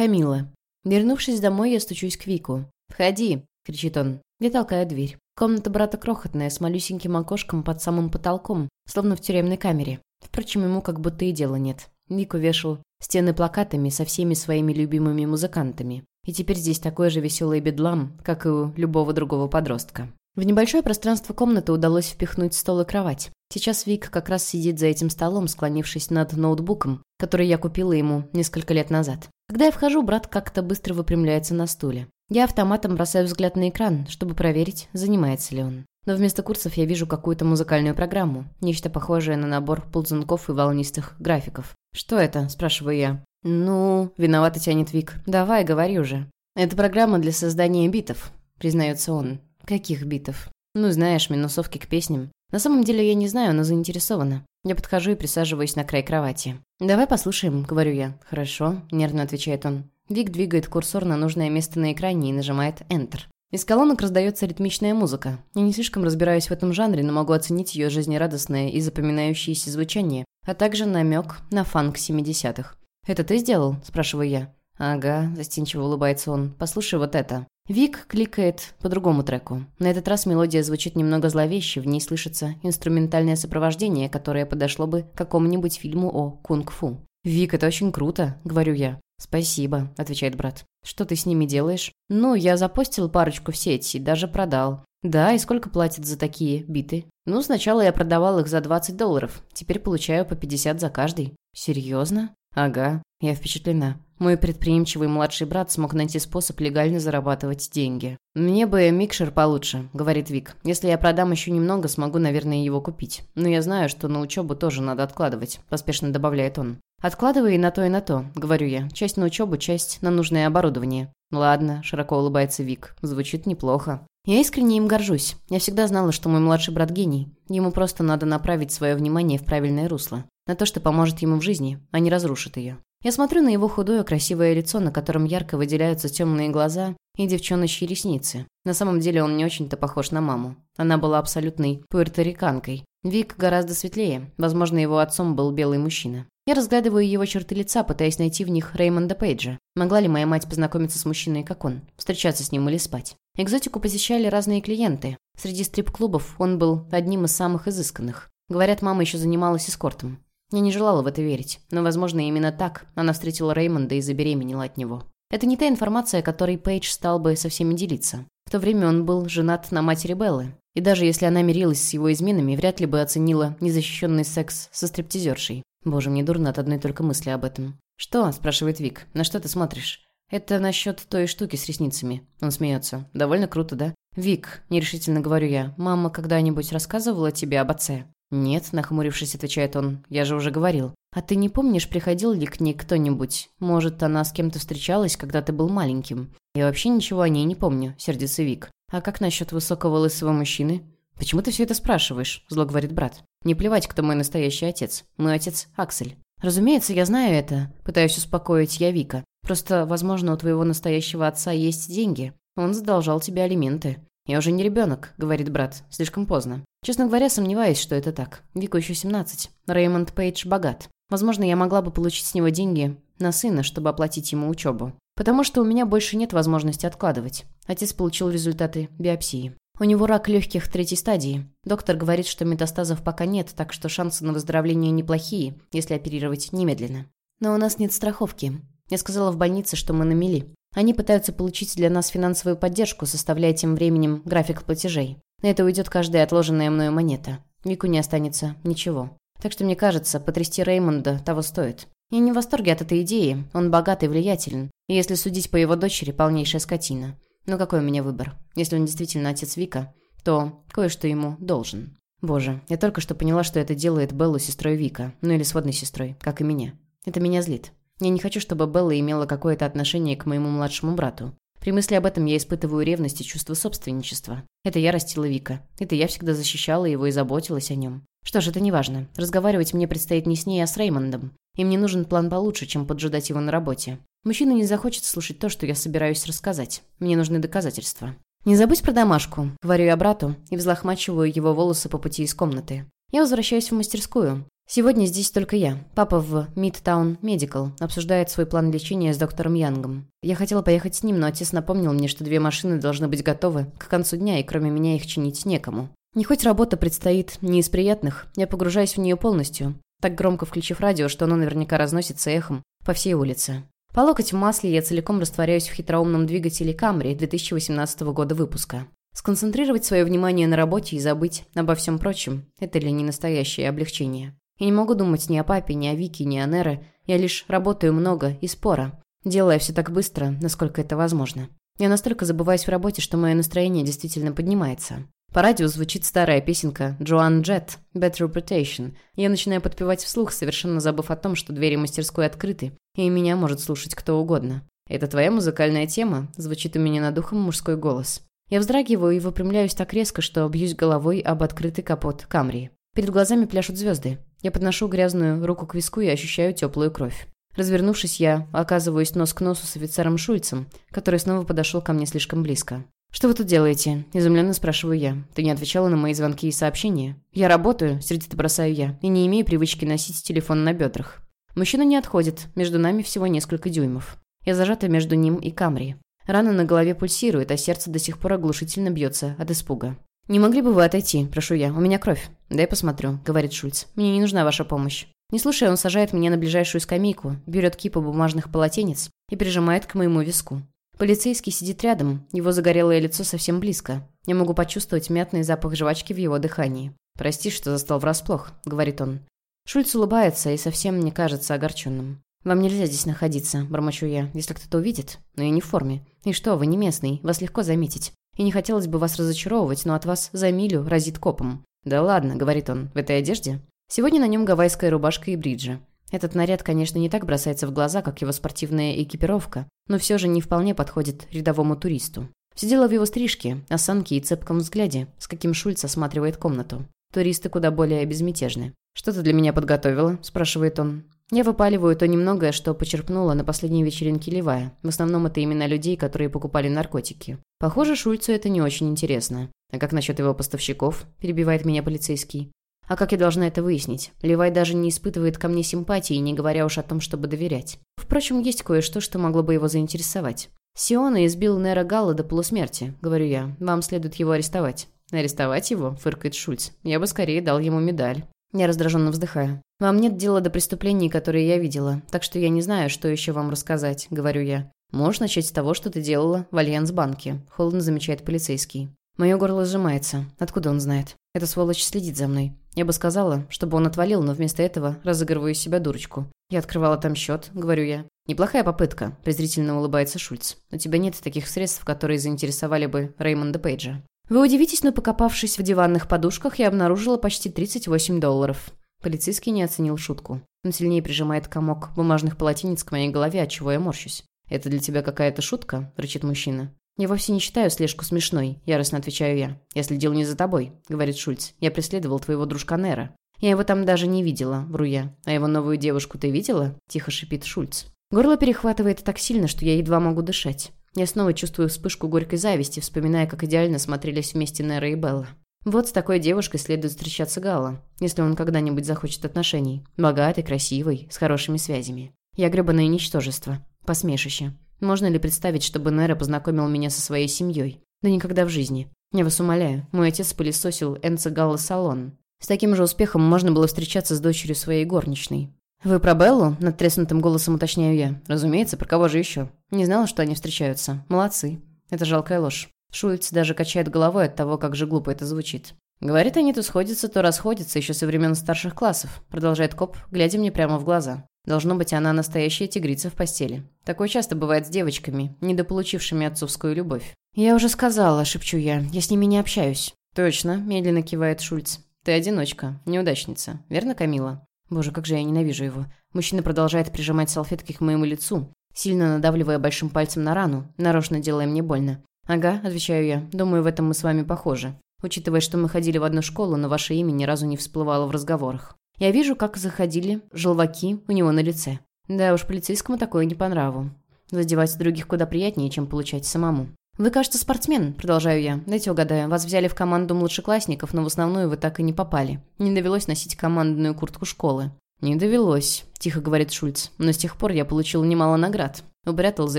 Камила. Вернувшись домой, я стучусь к Вику. «Входи!» — кричит он. Я толкаю дверь. Комната брата крохотная, с малюсеньким окошком под самым потолком, словно в тюремной камере. Впрочем, ему как будто и дела нет. Вик увешал стены плакатами со всеми своими любимыми музыкантами. И теперь здесь такой же веселый бедлам, как и у любого другого подростка. В небольшое пространство комнаты удалось впихнуть стол и кровать. Сейчас Вик как раз сидит за этим столом, склонившись над ноутбуком, который я купила ему несколько лет назад. Когда я вхожу, брат как-то быстро выпрямляется на стуле. Я автоматом бросаю взгляд на экран, чтобы проверить, занимается ли он. Но вместо курсов я вижу какую-то музыкальную программу, нечто похожее на набор ползунков и волнистых графиков. «Что это?» – спрашиваю я. «Ну...» – виновато тянет Вик. «Давай, говори уже». «Это программа для создания битов», – признается он. «Каких битов?» «Ну, знаешь, минусовки к песням. На самом деле я не знаю, но заинтересована. Я подхожу и присаживаюсь на край кровати. «Давай послушаем», — говорю я. «Хорошо», — нервно отвечает он. Вик двигает курсор на нужное место на экране и нажимает Enter. Из колонок раздается ритмичная музыка. Я не слишком разбираюсь в этом жанре, но могу оценить ее жизнерадостное и запоминающееся звучание, а также намек на фанк 70-х. «Это ты сделал?» – спрашиваю я. «Ага», – застенчиво улыбается он. «Послушай вот это». Вик кликает по другому треку. На этот раз мелодия звучит немного зловеще, в ней слышится инструментальное сопровождение, которое подошло бы к какому-нибудь фильму о кунг-фу. «Вик, это очень круто», — говорю я. «Спасибо», — отвечает брат. «Что ты с ними делаешь?» «Ну, я запостил парочку в сеть и даже продал». «Да, и сколько платят за такие биты?» «Ну, сначала я продавал их за 20 долларов. Теперь получаю по 50 за каждый». «Серьезно?» «Ага, я впечатлена. Мой предприимчивый младший брат смог найти способ легально зарабатывать деньги. «Мне бы микшер получше», — говорит Вик. «Если я продам еще немного, смогу, наверное, его купить. Но я знаю, что на учебу тоже надо откладывать», — поспешно добавляет он. «Откладывай и на то, и на то», — говорю я. «Часть на учебу, часть на нужное оборудование». «Ладно», — широко улыбается Вик. «Звучит неплохо». Я искренне им горжусь. Я всегда знала, что мой младший брат гений. Ему просто надо направить свое внимание в правильное русло. На то, что поможет ему в жизни, а не разрушит ее. Я смотрю на его худое красивое лицо, на котором ярко выделяются темные глаза и девчоночьи ресницы. На самом деле он не очень-то похож на маму. Она была абсолютной пуэрториканкой. Вик гораздо светлее. Возможно, его отцом был белый мужчина. Я разглядываю его черты лица, пытаясь найти в них Реймонда Пейджа. Могла ли моя мать познакомиться с мужчиной, как он? Встречаться с ним или спать? Экзотику посещали разные клиенты. Среди стрип-клубов он был одним из самых изысканных. Говорят, мама еще занималась эскортом. Я не желала в это верить, но, возможно, именно так она встретила Реймонда и забеременела от него. Это не та информация, которой Пейдж стал бы со всеми делиться. В то время он был женат на матери Беллы. И даже если она мирилась с его изменами, вряд ли бы оценила незащищенный секс со стриптизершей. Боже, мне дурно от одной только мысли об этом. «Что?» – спрашивает Вик. «На что ты смотришь?» «Это насчет той штуки с ресницами». Он смеется. «Довольно круто, да?» «Вик», – нерешительно говорю я, – «мама когда-нибудь рассказывала тебе об отце?» «Нет», — нахмурившись, отвечает он, — «я же уже говорил». «А ты не помнишь, приходил ли к ней кто-нибудь? Может, она с кем-то встречалась, когда ты был маленьким?» «Я вообще ничего о ней не помню», — сердится Вик. «А как насчет высокого лысого мужчины?» «Почему ты все это спрашиваешь?» — зло говорит брат. «Не плевать, кто мой настоящий отец. Мой отец — Аксель». «Разумеется, я знаю это», — пытаюсь успокоить я Вика. «Просто, возможно, у твоего настоящего отца есть деньги. Он задолжал тебе алименты». «Я уже не ребенок», — говорит брат. «Слишком поздно». Честно говоря, сомневаюсь, что это так. Вику еще 17. Реймонд Пейдж богат. Возможно, я могла бы получить с него деньги на сына, чтобы оплатить ему учебу. Потому что у меня больше нет возможности откладывать. Отец получил результаты биопсии. У него рак легких третьей стадии. Доктор говорит, что метастазов пока нет, так что шансы на выздоровление неплохие, если оперировать немедленно. Но у нас нет страховки. Я сказала в больнице, что мы на мели. Они пытаются получить для нас финансовую поддержку, составляя тем временем график платежей. На это уйдет каждая отложенная мною монета. Вику не останется ничего. Так что, мне кажется, потрясти Реймонда того стоит. Я не в восторге от этой идеи. Он богат и влиятелен. И если судить по его дочери, полнейшая скотина. Но какой у меня выбор? Если он действительно отец Вика, то кое-что ему должен. Боже, я только что поняла, что это делает Беллу сестрой Вика. Ну или сводной сестрой, как и меня. Это меня злит. Я не хочу, чтобы Белла имела какое-то отношение к моему младшему брату. При мысли об этом я испытываю ревность и чувство собственничества. Это я растила Вика. Это я всегда защищала его и заботилась о нем. Что ж, это не важно. Разговаривать мне предстоит не с ней, а с Реймондом. И мне нужен план получше, чем поджидать его на работе. Мужчина не захочет слушать то, что я собираюсь рассказать. Мне нужны доказательства. «Не забудь про домашку», — говорю я брату и взлохмачиваю его волосы по пути из комнаты. Я возвращаюсь в мастерскую. Сегодня здесь только я. Папа в Midtown Medical обсуждает свой план лечения с доктором Янгом. Я хотела поехать с ним, но отец напомнил мне, что две машины должны быть готовы к концу дня, и кроме меня их чинить некому. Не хоть работа предстоит не из приятных, я погружаюсь в нее полностью, так громко включив радио, что оно наверняка разносится эхом по всей улице. По локоть в масле я целиком растворяюсь в хитроумном двигателе Camry 2018 года выпуска. Сконцентрировать свое внимание на работе и забыть обо всем прочем – это ли не настоящее облегчение? Я не могу думать ни о папе, ни о Вике, ни о Нере. Я лишь работаю много и споро, делая все так быстро, насколько это возможно. Я настолько забываюсь в работе, что мое настроение действительно поднимается. По радио звучит старая песенка «Джоан Джет» «Better Reputation». Я начинаю подпевать вслух, совершенно забыв о том, что двери мастерской открыты, и меня может слушать кто угодно. «Это твоя музыкальная тема?» – звучит у меня над ухом мужской голос. Я вздрагиваю и выпрямляюсь так резко, что бьюсь головой об открытый капот Камри. Перед глазами пляшут звезды. Я подношу грязную руку к виску и ощущаю теплую кровь. Развернувшись, я оказываюсь нос к носу с офицером Шульцем, который снова подошел ко мне слишком близко. «Что вы тут делаете?» – изумленно спрашиваю я. «Ты не отвечала на мои звонки и сообщения?» «Я работаю», – сердито бросаю я, и не имею привычки носить телефон на бедрах. Мужчина не отходит, между нами всего несколько дюймов. Я зажата между ним и Камри. Рана на голове пульсирует, а сердце до сих пор оглушительно бьется от испуга. «Не могли бы вы отойти?» – прошу я. «У меня кровь». «Дай посмотрю», – говорит Шульц. «Мне не нужна ваша помощь». Не слушая, он сажает меня на ближайшую скамейку, берет кипу бумажных полотенец и прижимает к моему виску. Полицейский сидит рядом, его загорелое лицо совсем близко. Я могу почувствовать мятный запах жвачки в его дыхании. «Прости, что застал врасплох», — говорит он. Шульц улыбается и совсем не кажется огорченным. «Вам нельзя здесь находиться», — бормочу я, — «если кто-то увидит. Но я не в форме. И что, вы не местный, вас легко заметить. И не хотелось бы вас разочаровывать, но от вас за милю разит копом». «Да ладно», — говорит он, — «в этой одежде?» Сегодня на нем гавайская рубашка и бриджи. Этот наряд, конечно, не так бросается в глаза, как его спортивная экипировка, но все же не вполне подходит рядовому туристу. Все дело в его стрижке, осанке и цепком взгляде, с каким Шульц осматривает комнату. Туристы куда более безмятежны. «Что ты для меня подготовила?» – спрашивает он. Я выпаливаю то немногое, что почерпнула на последней вечеринке Левая. В основном это имена людей, которые покупали наркотики. Похоже, Шульцу это не очень интересно. А как насчет его поставщиков? Перебивает меня полицейский. А как я должна это выяснить? Левай даже не испытывает ко мне симпатии, не говоря уж о том, чтобы доверять. Впрочем, есть кое-что, что могло бы его заинтересовать. Сиона избил Нера Галла до полусмерти, говорю я. Вам следует его арестовать. Арестовать его? Фыркает Шульц. Я бы скорее дал ему медаль. Я раздраженно вздыхаю. «Вам нет дела до преступлений, которые я видела, так что я не знаю, что еще вам рассказать», — говорю я. «Можешь начать с того, что ты делала в Альянс-банке», — холодно замечает полицейский. Мое горло сжимается. Откуда он знает? Эта сволочь следит за мной. Я бы сказала, чтобы он отвалил, но вместо этого разыгрываю из себя дурочку. Я открывала там счет, говорю я. «Неплохая попытка», — презрительно улыбается Шульц. «У тебя нет таких средств, которые заинтересовали бы Реймонда Пейджа». Вы удивитесь, но покопавшись в диванных подушках, я обнаружила почти 38 долларов. Полицейский не оценил шутку. Он сильнее прижимает комок бумажных полотенец к моей голове, от чего я морщусь. «Это для тебя какая-то шутка?» – рычит мужчина. «Я вовсе не считаю слежку смешной», – яростно отвечаю я. «Я следил не за тобой», – говорит Шульц. «Я преследовал твоего дружка Нера. Я его там даже не видела», – вру я. «А его новую девушку ты видела?» – тихо шипит Шульц. Горло перехватывает так сильно, что я едва могу дышать. Я снова чувствую вспышку горькой зависти, вспоминая, как идеально смотрелись вместе Нера и Белла. Вот с такой девушкой следует встречаться Гала, если он когда-нибудь захочет отношений. Богатый, красивый, с хорошими связями. Я гребаное ничтожество. Посмешище. Можно ли представить, чтобы Нера познакомил меня со своей семьей? Да никогда в жизни. Я вас умоляю, мой отец пылесосил Энца Галла салон. С таким же успехом можно было встречаться с дочерью своей горничной. «Вы про Беллу?» – над треснутым голосом уточняю я. «Разумеется, про кого же еще?» «Не знала, что они встречаются. Молодцы. Это жалкая ложь». Шульц даже качает головой от того, как же глупо это звучит. «Говорит, они то сходятся, то расходятся, еще со времен старших классов», – продолжает коп, глядя мне прямо в глаза. Должно быть, она настоящая тигрица в постели. Такое часто бывает с девочками, недополучившими отцовскую любовь. «Я уже сказала», – шепчу я, – «я с ними не общаюсь». «Точно», – медленно кивает Шульц. «Ты одиночка, неудачница, верно, Камила?» Боже, как же я ненавижу его. Мужчина продолжает прижимать салфетки к моему лицу, сильно надавливая большим пальцем на рану, нарочно делая мне больно. «Ага», — отвечаю я, — «думаю, в этом мы с вами похожи. Учитывая, что мы ходили в одну школу, но ваше имя ни разу не всплывало в разговорах. Я вижу, как заходили желваки у него на лице. Да уж, полицейскому такое не по нраву. Задевать других куда приятнее, чем получать самому. «Вы, кажется, спортсмен», — продолжаю я. «Дайте угадаю, вас взяли в команду младшеклассников, но в основную вы так и не попали. Не довелось носить командную куртку школы». «Не довелось», — тихо говорит Шульц. «Но с тех пор я получил немало наград. Упрятал за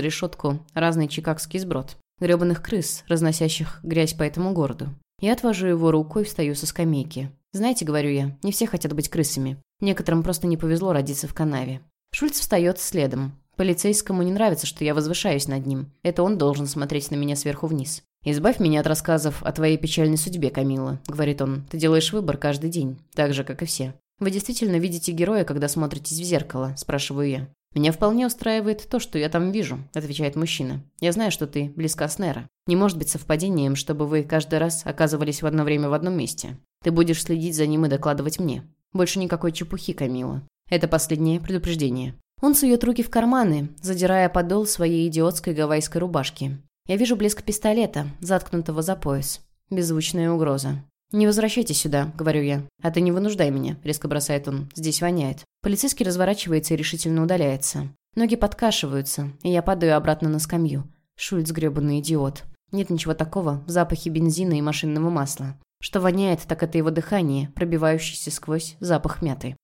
решетку разный чикагский сброд. грёбаных крыс, разносящих грязь по этому городу. Я отвожу его руку и встаю со скамейки. «Знаете, — говорю я, — не все хотят быть крысами. Некоторым просто не повезло родиться в канаве». Шульц встает следом. Полицейскому не нравится, что я возвышаюсь над ним. Это он должен смотреть на меня сверху вниз. «Избавь меня от рассказов о твоей печальной судьбе, Камила», — говорит он. «Ты делаешь выбор каждый день, так же, как и все». «Вы действительно видите героя, когда смотритесь в зеркало?» – спрашиваю я. «Меня вполне устраивает то, что я там вижу», – отвечает мужчина. «Я знаю, что ты близка с Нера. Не может быть совпадением, чтобы вы каждый раз оказывались в одно время в одном месте. Ты будешь следить за ним и докладывать мне. Больше никакой чепухи, Камила. Это последнее предупреждение». Он сует руки в карманы, задирая подол своей идиотской гавайской рубашки. Я вижу блеск пистолета, заткнутого за пояс. Беззвучная угроза. «Не возвращайтесь сюда», — говорю я. «А ты не вынуждай меня», — резко бросает он. «Здесь воняет». Полицейский разворачивается и решительно удаляется. Ноги подкашиваются, и я падаю обратно на скамью. Шульц грёбаный идиот. Нет ничего такого в запахе бензина и машинного масла. Что воняет, так это его дыхание, пробивающееся сквозь запах мяты.